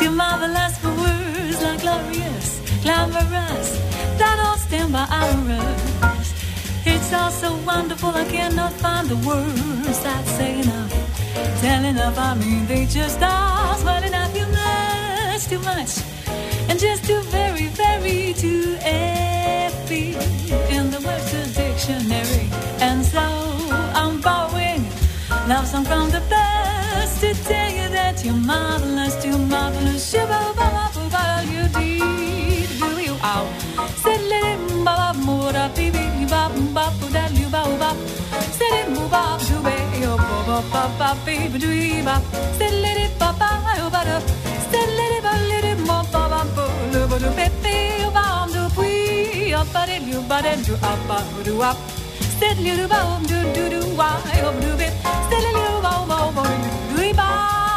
too marvelous for words like glorious, glamorous. That all stand by hours. It's all so wonderful, I cannot find the words that say enough. Tell enough, I mean, they just are swelling up you much, too much. And just too very, very too happy in the Webster's dictionary. And so I'm borrowing love song from the best to tell you you're marvelous, too marvelous. Shiba, ba, ba, ba, ba, you dee, do you, ow. Said, let him, ba, ba, mo, da, bi, bi, ba, ba, ba, da, lu, ba, ba. Said it, mo, ba, do, be, yo, ba, ba, ba, ba, bi, ba, do, yi, ba. Said, let it, ba, ba, yo, ba, da. Said, let it, ba, let it, mo, ba, ba, bo, lu, ba, do, be, be, yo, ba, do, bui, yo, ba, de, lu, ba, de, do, up, ba, do, up. Said, do, ba, um, do, do, do, why, yo, do, be. Said, lu, ba, ba, ba, do, ba,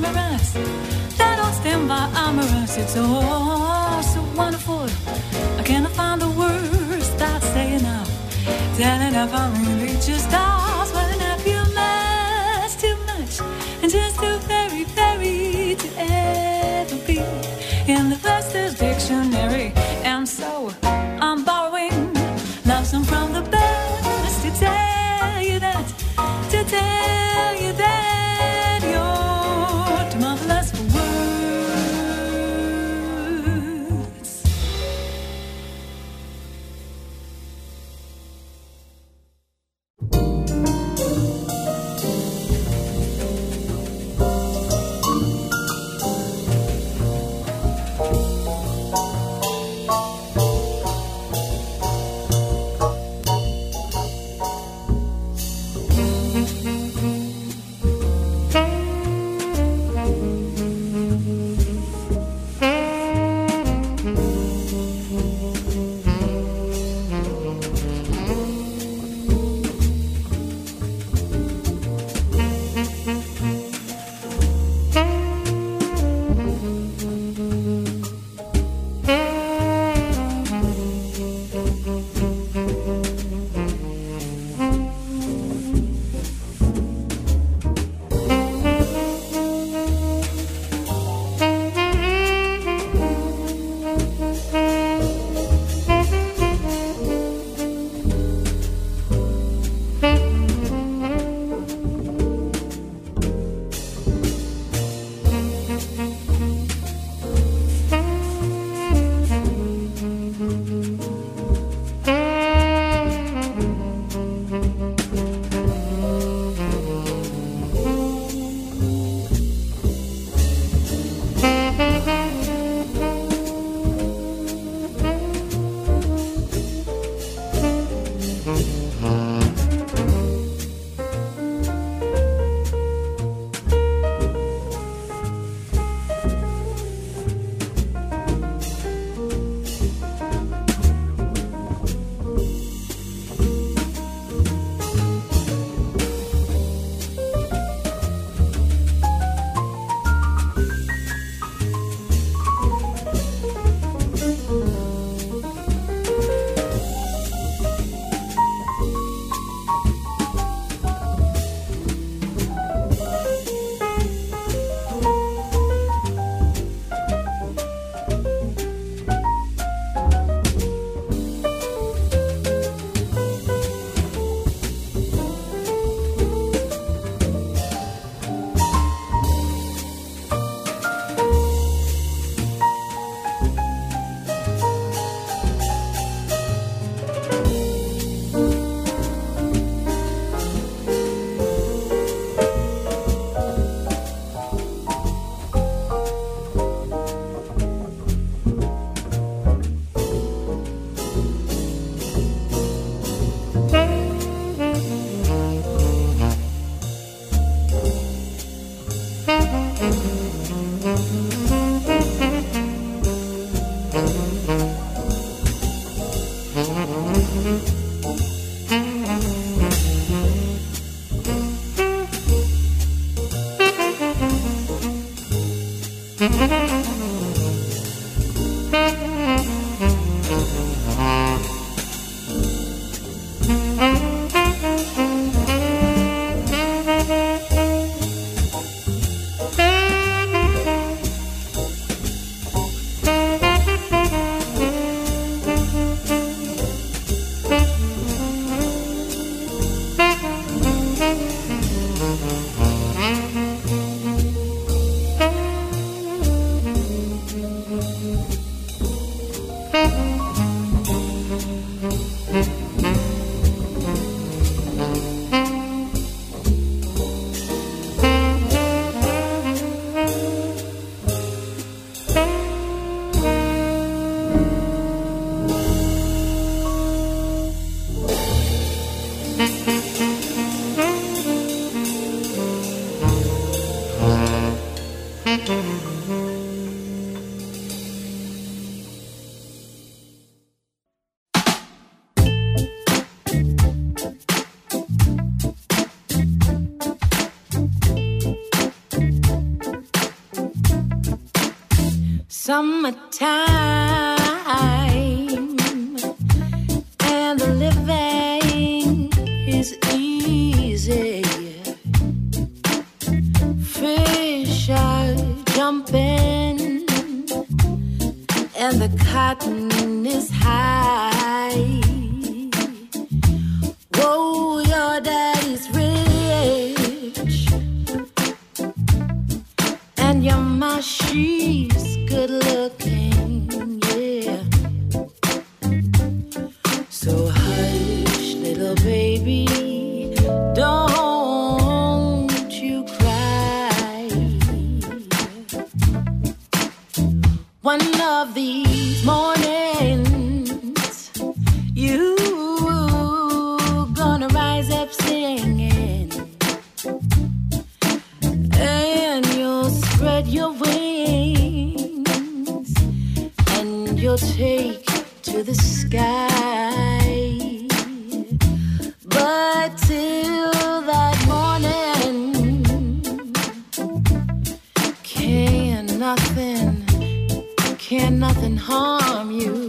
glamorous, that all stand by amorous. It's all so wonderful. I cannot find the words that say enough. Tell enough, I Summertime. Oh, yeah.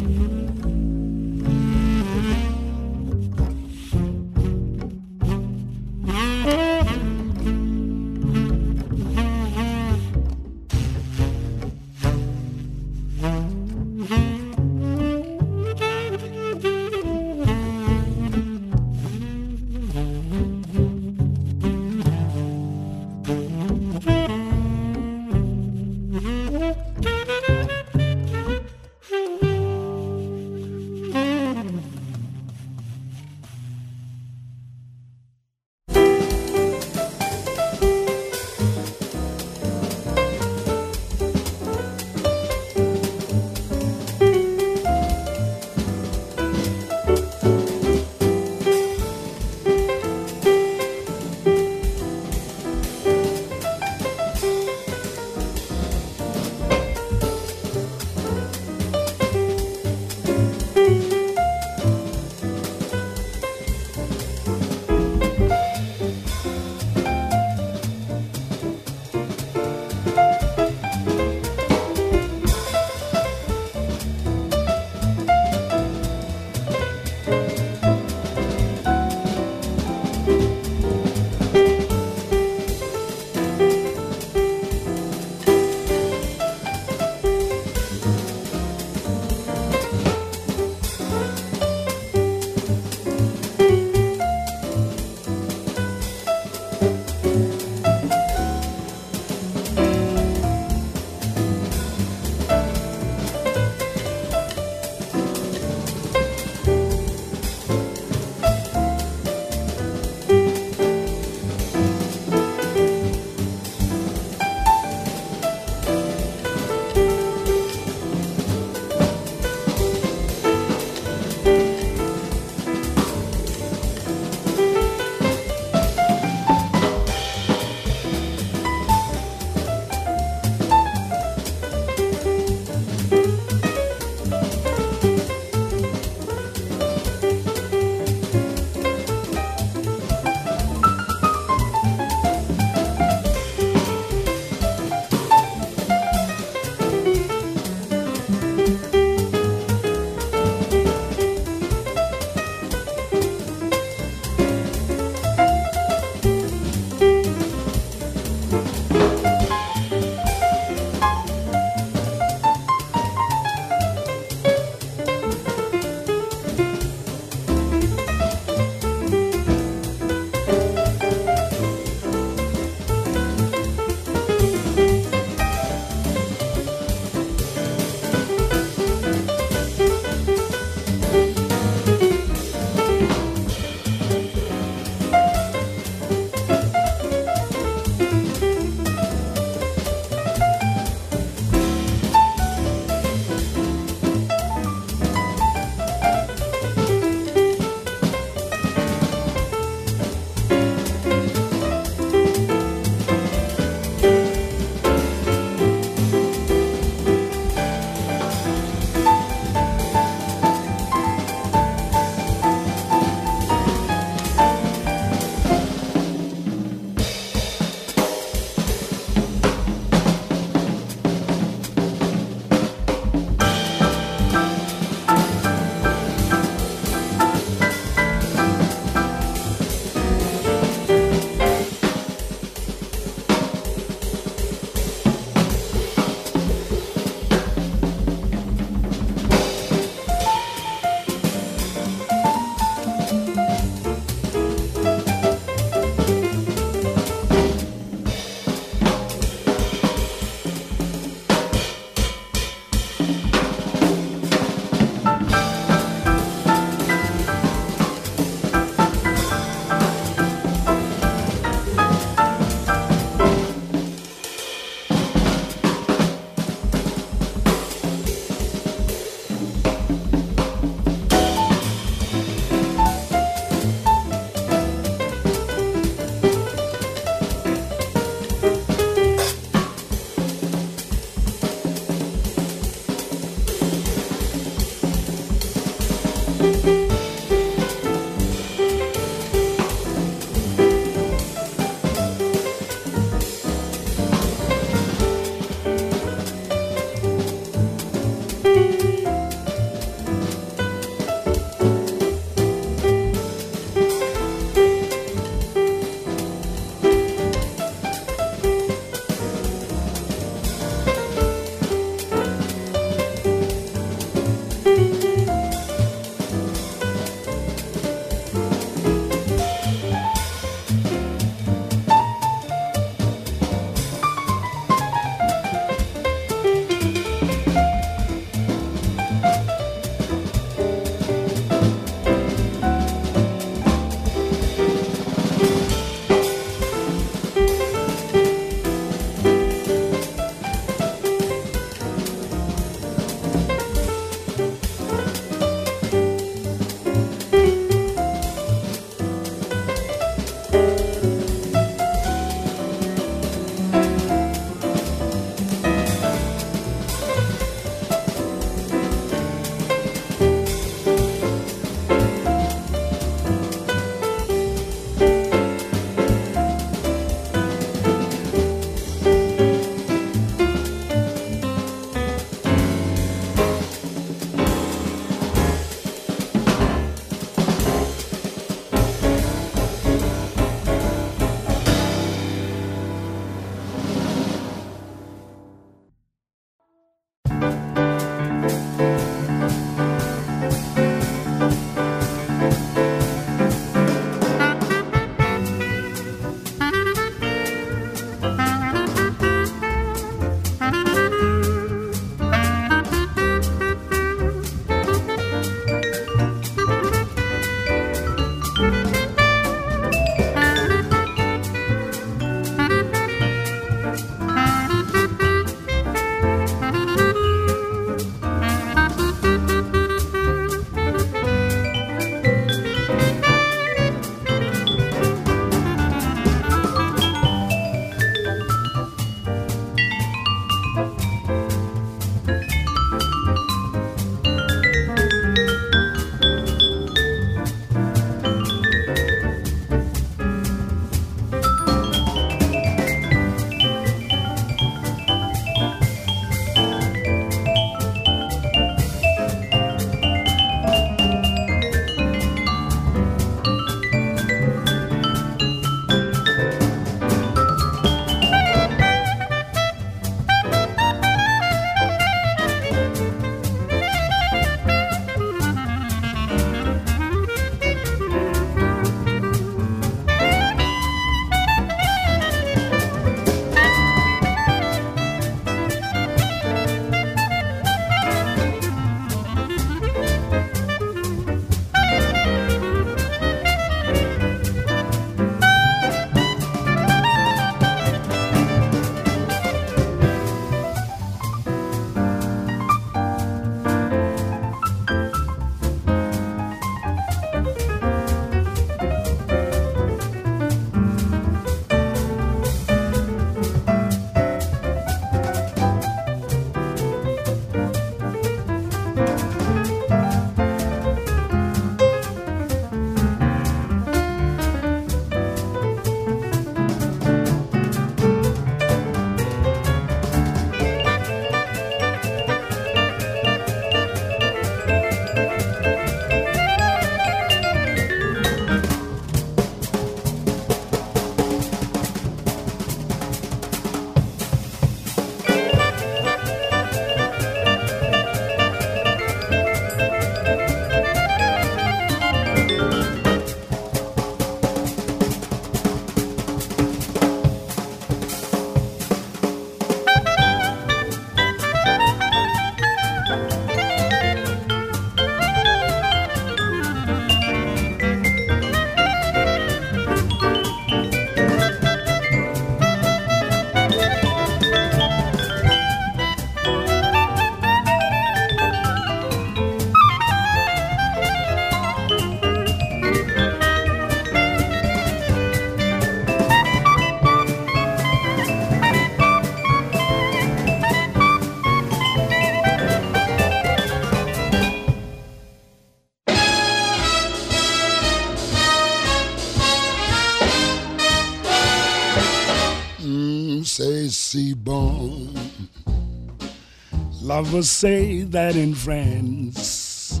Lovers say that in France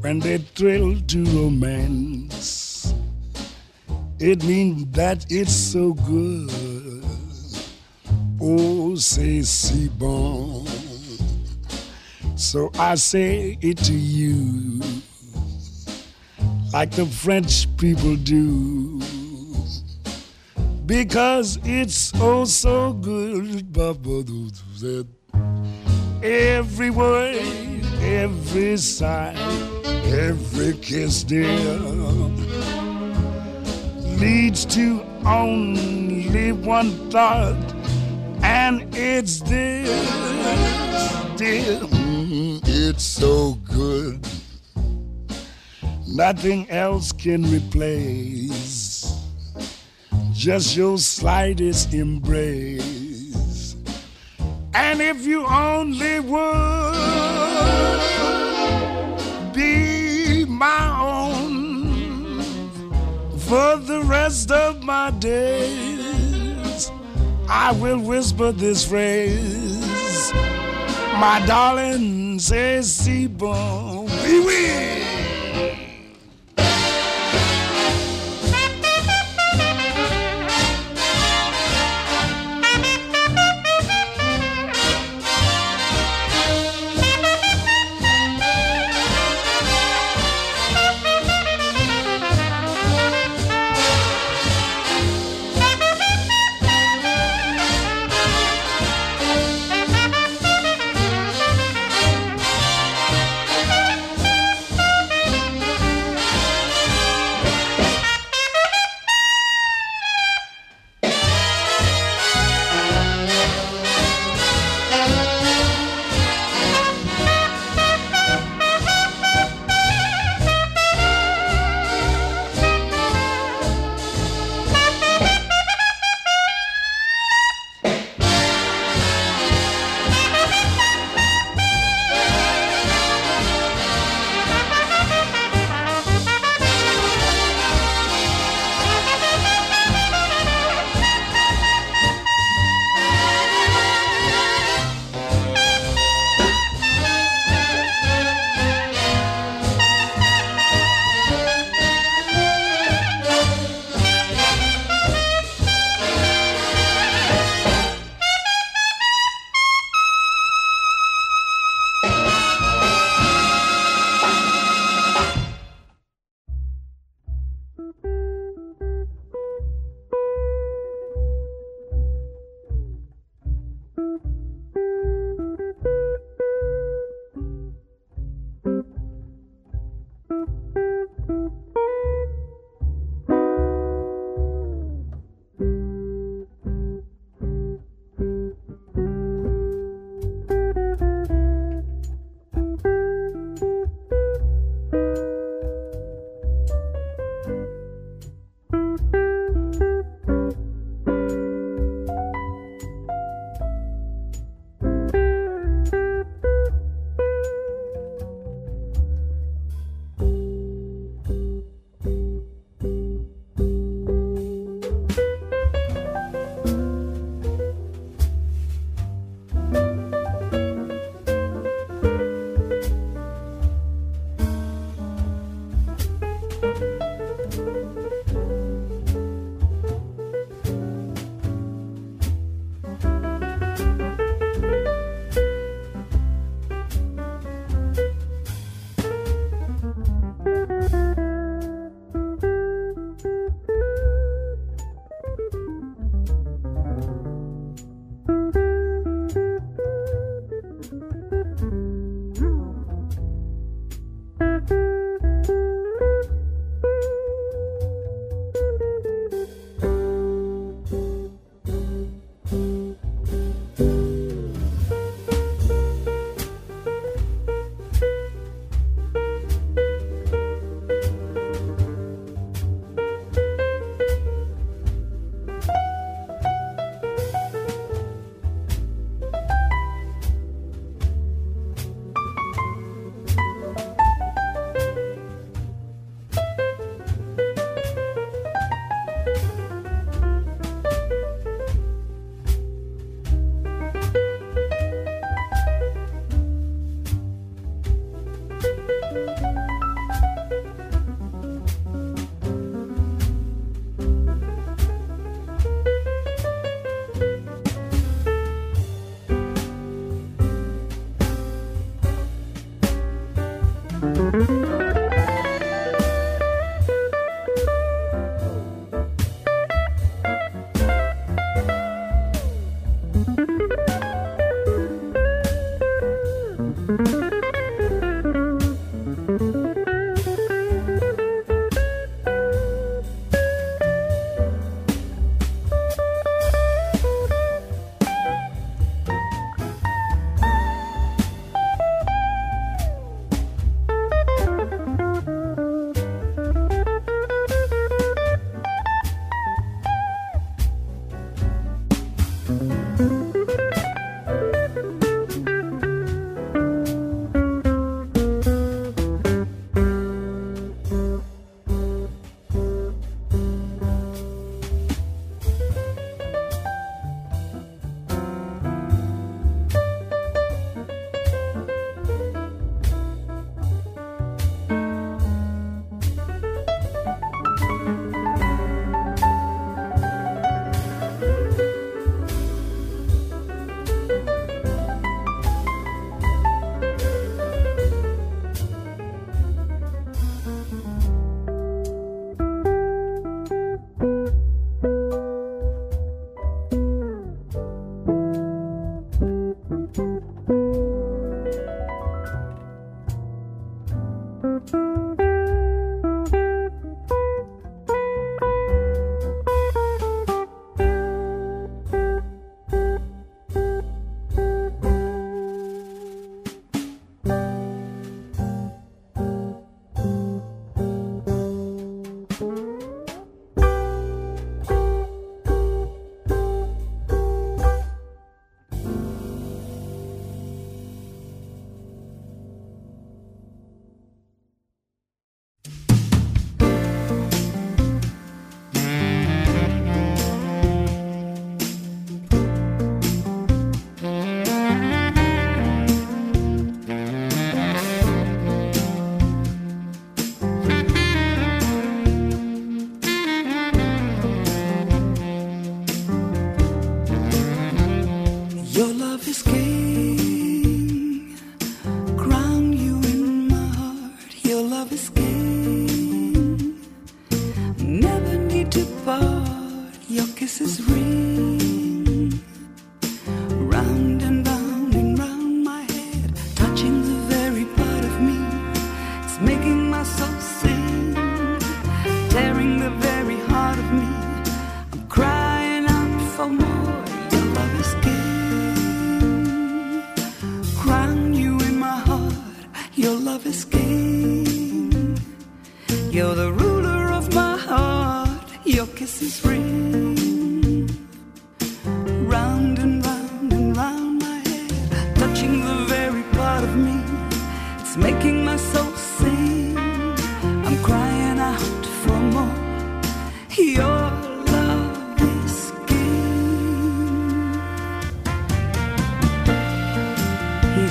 when they thrill to romance. It means that it's so good. Oh, c'est bon. So I say it to you like the French people do. Because it's oh so good. Every word, every sigh, every kiss, dear, leads to only one thought, and it's this, dear. Mm, it's so good nothing else can replace just your slightest embrace. And if you only would be my own for the rest of my days, I will whisper this phrase. My darling says, "See, bon, oui,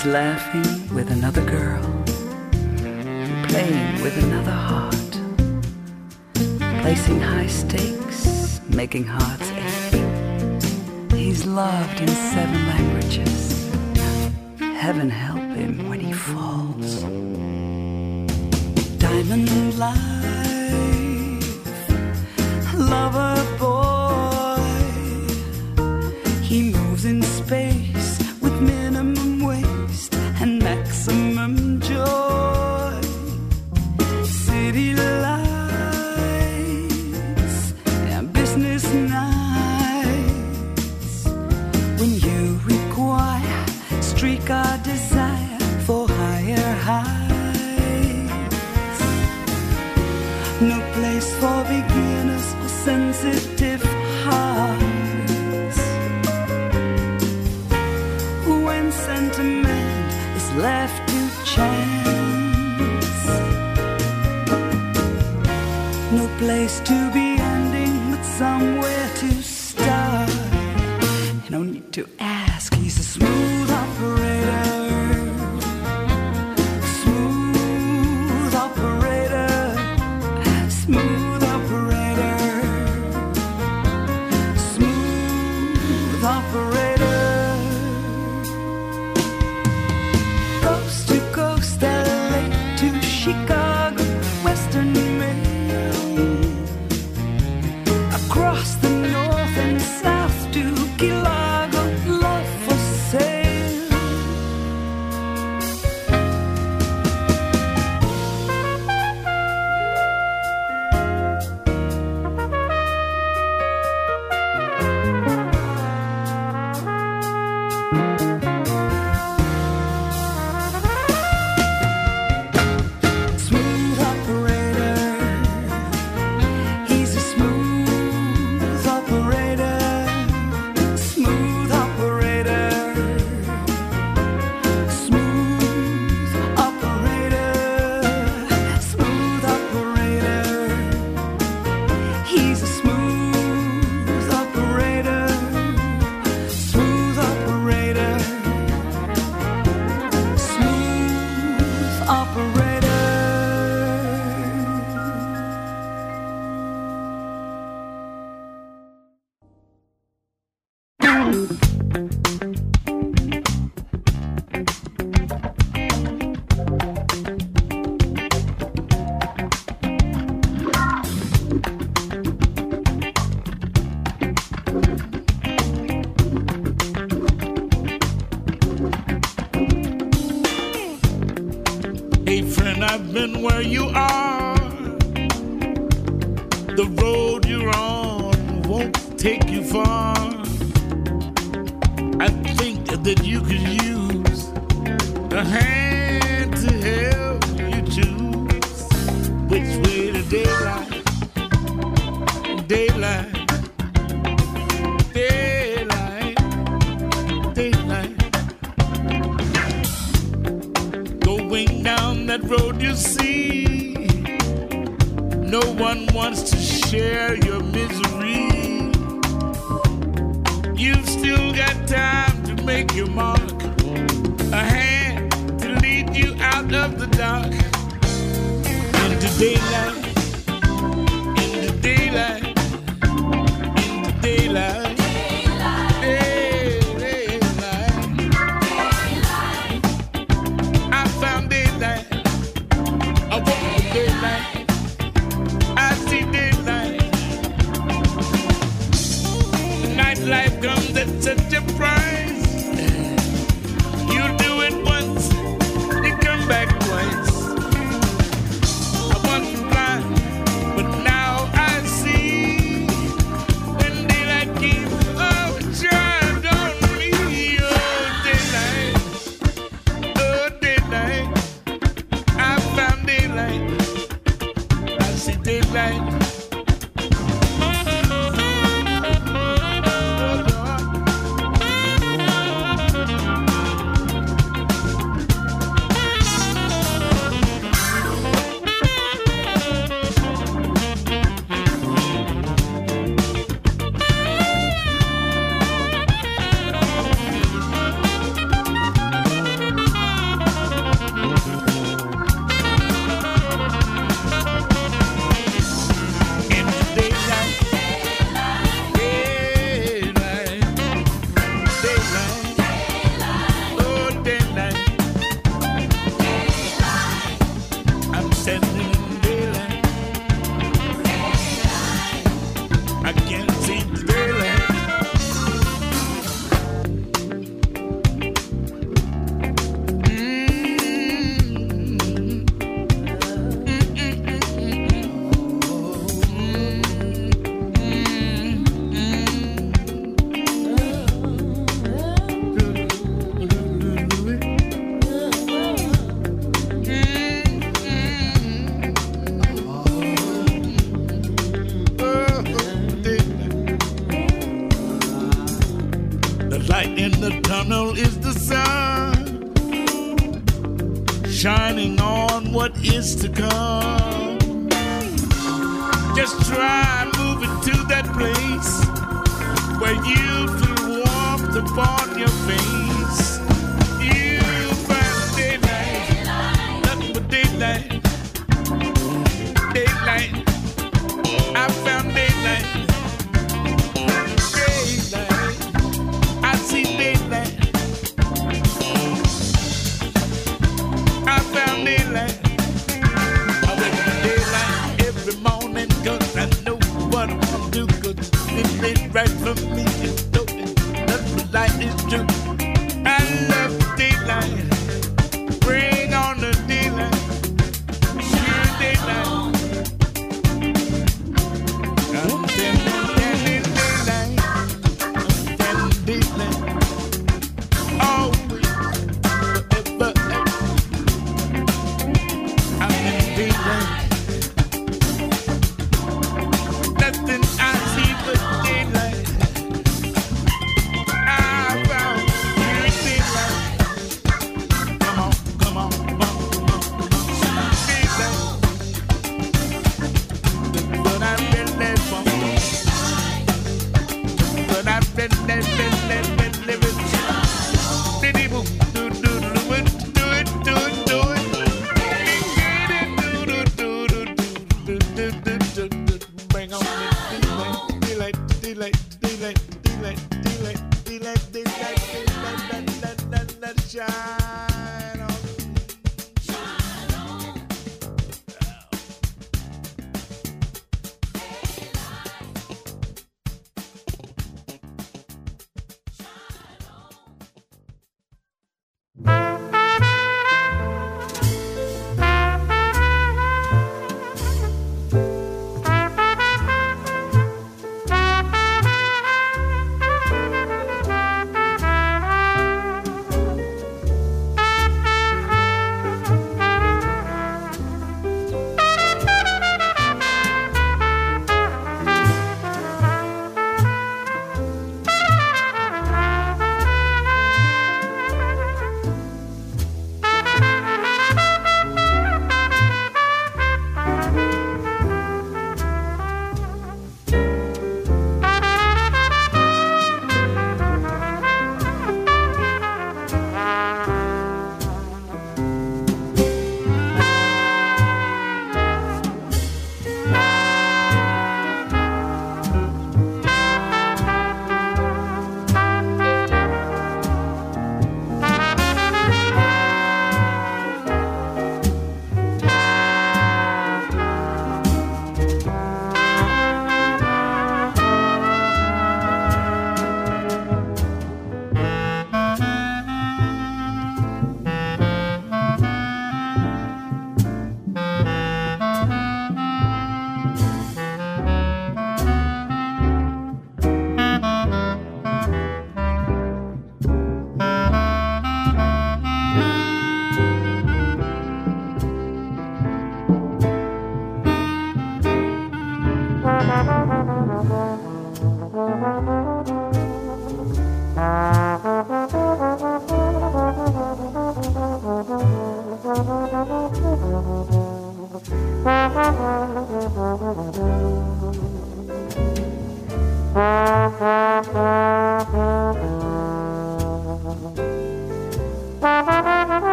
He's laughing with another girl, playing with another heart, placing high stakes, making hearts ache. He's loved in seven languages. Heaven help him when he falls. Diamond life, lover boy. No one wants to share your misery. You've still got time to make your mark, a hand to lead you out of the dark. In the daylight, in the daylight, in the daylight.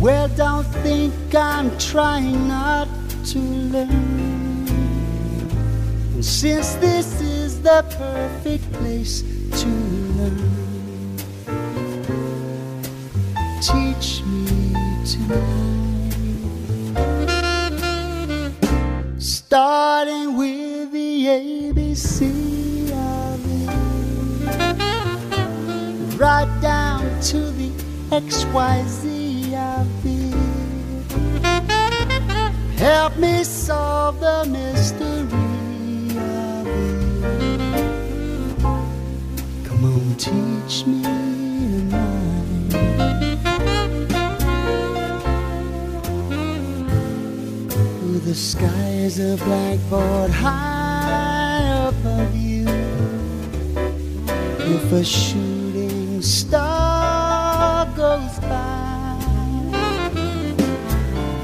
Well, don't think I'm trying not to learn. And since this is the perfect place to learn, teach me tonight. Starting with the ABC right down to the XYZ of. Help me solve the mystery of it. Come on, teach me tonight. The sky is a blackboard high above you. If a shoe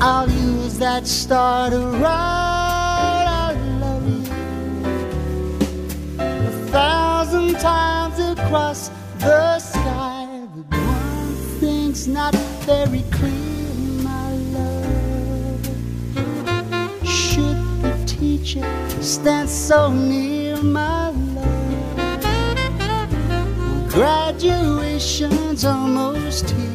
I'll use that star to write I love you a thousand times across the sky. But one thing's not very clear, my love. Should the teacher stand so near my love? Graduation's almost here,